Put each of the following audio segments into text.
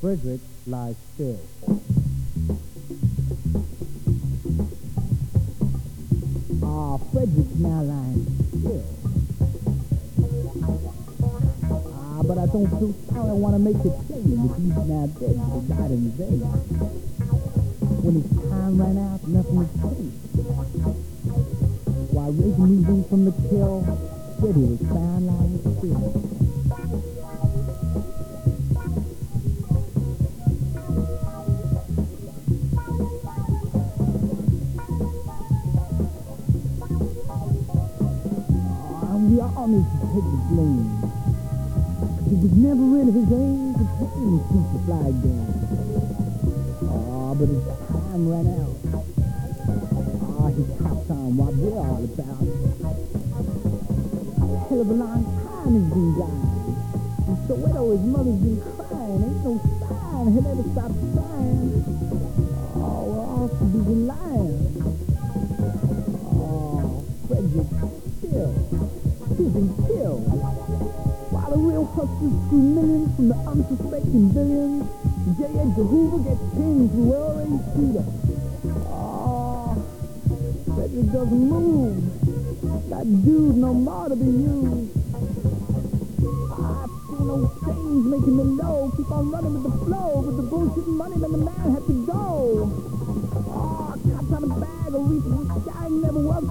Frederick lies still. Ah, Frederick's now lying still. Ah, but I don't feel sorry. I want to make it plain that he's now dead. He died in vain. When his time ran out, nothing was changed. While Reagan moved in from the kill, Freddie was found lying still. We to take the blame. It was never in his aim to try and keep the flag down. Ah, but his time ran out. Ah, he copped on what we're all about. Hell of a long time he's been gone. And so widow, his mother's been crying. Ain't no sign he'll ever stop trying. Oh, we're all too busy lying. Oh, Frederick still. Been killed. While the real hustlers screw millions from the unsuspecting billions, J. Edgar Hoover gets pinned through L.A. Shooter. Oh, Frederick doesn't move. That dude no more to be used. Ah, I feel no change making me low. Keep on running with the flow, but the bullshit money man, the man had to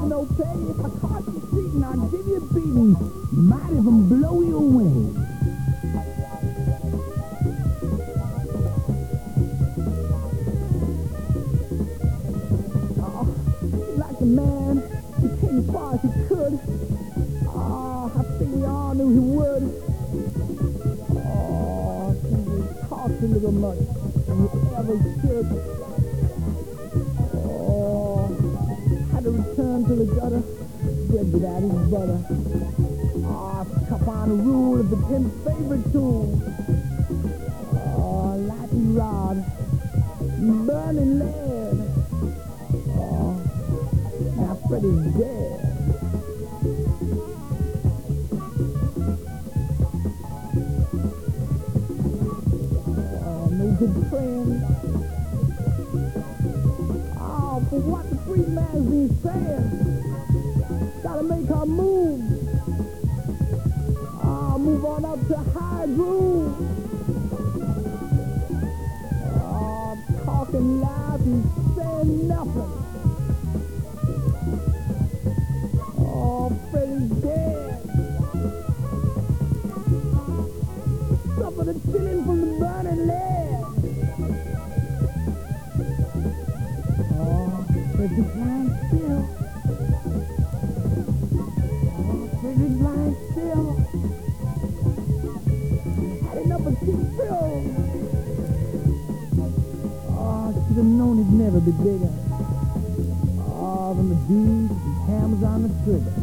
no pay. If I caught you cheating, I'd give you a beating. Might even blow you away. Oh, like a man, he came as far as he could. Oh, I think we all knew he would. Oh, he was a little much than he ever should. Had to to the gutter, bread without his butter. Oh, cup on the rule of the pimp's favorite tool. Oh, ah, lightning rod, burning lead. Oh, now Freddie's dead. Oh, no good friend. Oh, for what free man's been saying. Gotta make our move. Oh, move on up to high groove. Oh, talking loud and saying nothing. Oh, Frederick's lying still. Frederick's lying still. Had enough of pills. Oh, should have known he'd never be bigger. Oh, than the dude with hammers on the trigger.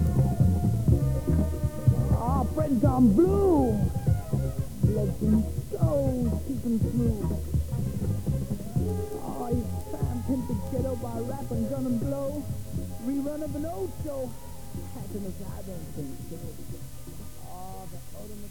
Oh, Fred's gone blue. Blood from so keeping through. Rap and gun and blow. Rerun of an old show. Happiness, I don't think so. Oh, the ultimate.